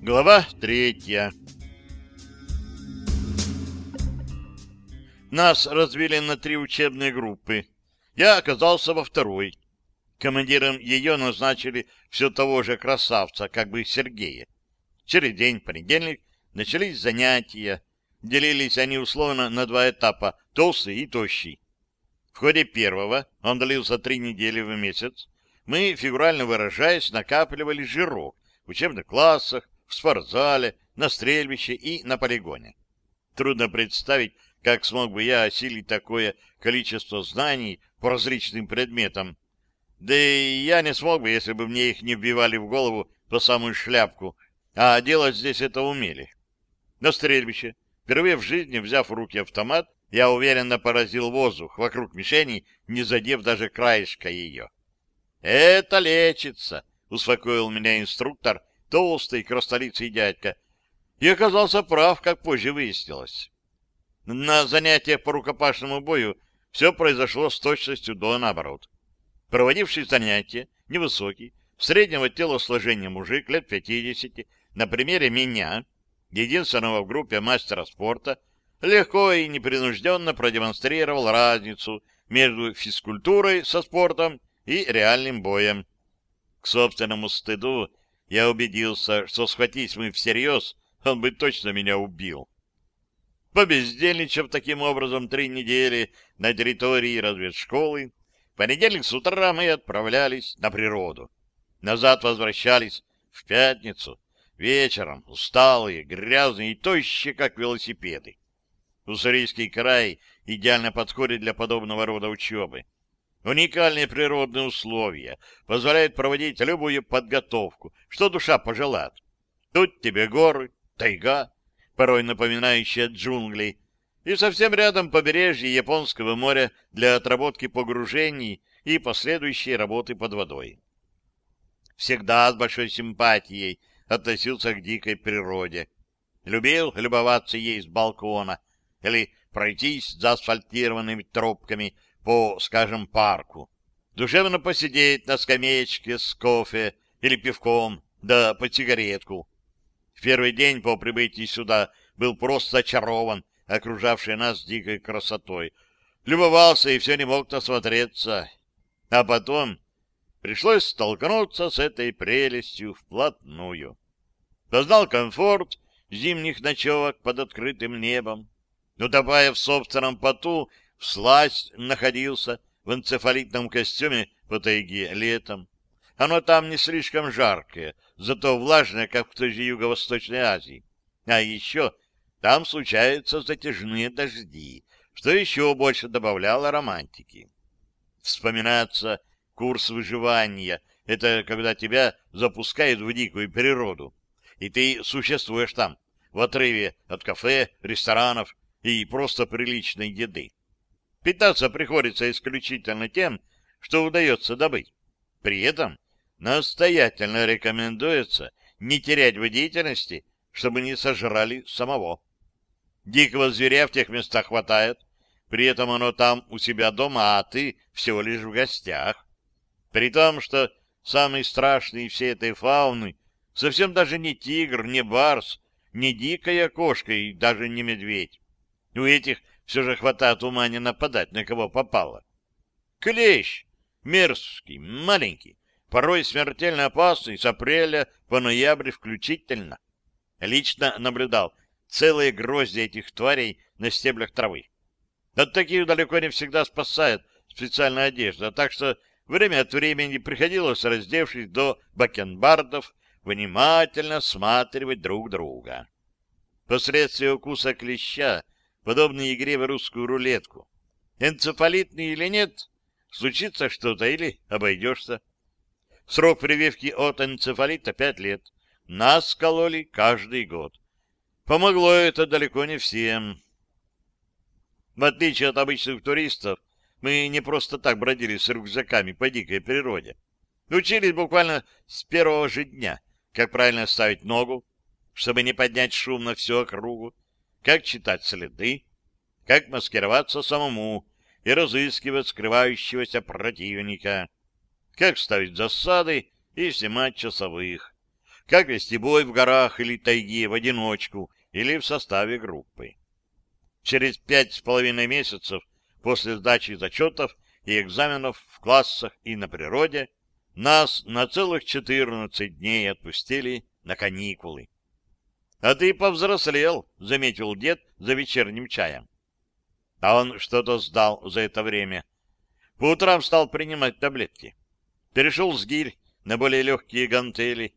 Глава третья. Нас разбили на три учебные группы. Я оказался во второй. Командиром ее назначили все того же красавца, как бы Сергея. Через день, понедельник, начались занятия. Делились они условно на два этапа — толстый и тощий. В ходе первого, он длился три недели в месяц, мы, фигурально выражаясь, накапливали жирок в учебных классах, в спортзале, на стрельбище и на полигоне. Трудно представить, как смог бы я осилить такое количество знаний по различным предметам. Да и я не смог бы, если бы мне их не вбивали в голову по самую шляпку, а делать здесь это умели. На стрельбище, впервые в жизни взяв в руки автомат, я уверенно поразил воздух вокруг мишени, не задев даже краешка ее. «Это лечится», — успокоил меня инструктор, толстый, крастолицый дядька, и оказался прав, как позже выяснилось. На занятиях по рукопашному бою все произошло с точностью до наоборот. Проводивший занятия, невысокий, среднего телосложения мужик лет 50, на примере меня, единственного в группе мастера спорта, легко и непринужденно продемонстрировал разницу между физкультурой со спортом и реальным боем. К собственному стыду я убедился, что схватись мы всерьез, он бы точно меня убил. Побездельничав таким образом три недели на территории разведшколы, в понедельник с утра мы отправлялись на природу. Назад возвращались в пятницу, вечером, усталые, грязные и тощие, как велосипеды. Уссурийский край идеально подходит для подобного рода учебы. Уникальные природные условия позволяют проводить любую подготовку, что душа пожелает. Тут тебе горы, тайга, порой напоминающая джунгли, и совсем рядом побережье Японского моря для отработки погружений и последующей работы под водой. Всегда с большой симпатией относился к дикой природе. Любил любоваться ей с балкона или пройтись за асфальтированными тропками по, скажем, парку, душевно посидеть на скамеечке с кофе или пивком, да по сигаретку. В первый день по прибытии сюда был просто очарован окружавшей нас дикой красотой. Любовался и все не мог насмотреться. А потом пришлось столкнуться с этой прелестью вплотную. Познал комфорт зимних ночевок под открытым небом, утопая в собственном поту, всласть находился в энцефалитном костюме по тайге летом. Оно там не слишком жаркое, зато влажное, как в той же Юго-Восточной Азии. А еще там случаются затяжные дожди, что еще больше добавляло романтики. Вспоминается курс выживания. Это когда тебя запускают в дикую природу, и ты существуешь там, в отрыве от кафе, ресторанов и просто приличной еды. Питаться приходится исключительно тем, что удается добыть. При этом настоятельно рекомендуется не терять бдительности, чтобы не сожрали самого. Дикого зверя в тех местах хватает, при этом оно там у себя дома, а ты всего лишь в гостях. При том, что самый страшный всей этой фауны совсем даже не тигр, не барс, не дикая кошка и даже не медведь. У этих все же хватает ума не нападать на кого попало. Клещ! Мерзкий, маленький, порой смертельно опасный, с апреля по ноябрь включительно. Лично наблюдал целые грозди этих тварей на стеблях травы. От таких далеко не всегда спасает специальная одежда, так что время от времени приходилось, раздевшись до бакенбардов, внимательно осматривать друг друга. Последствия укуса клеща подобной игре в русскую рулетку. Энцефалитный или нет, случится что-то или обойдешься. Срок прививки от энцефалита пять лет. Нас кололи каждый год. Помогло это далеко не всем. В отличие от обычных туристов, мы не просто так бродили с рюкзаками по дикой природе. Учились буквально с первого же дня, как правильно ставить ногу, чтобы не поднять шум на всю округу, как читать следы, как маскироваться самому и разыскивать скрывающегося противника, как ставить засады и снимать часовых, как вести бой в горах или тайге в одиночку или в составе группы. Через пять с половиной месяцев после сдачи зачетов и экзаменов в классах и на природе нас на целых 14 дней отпустили на каникулы. — А ты повзрослел, — заметил дед за вечерним чаем. А он что-то сдал за это время. По утрам стал принимать таблетки. Перешел с гирь на более легкие гантели.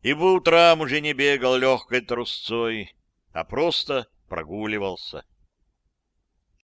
И по утрам уже не бегал легкой трусцой, а просто прогуливался.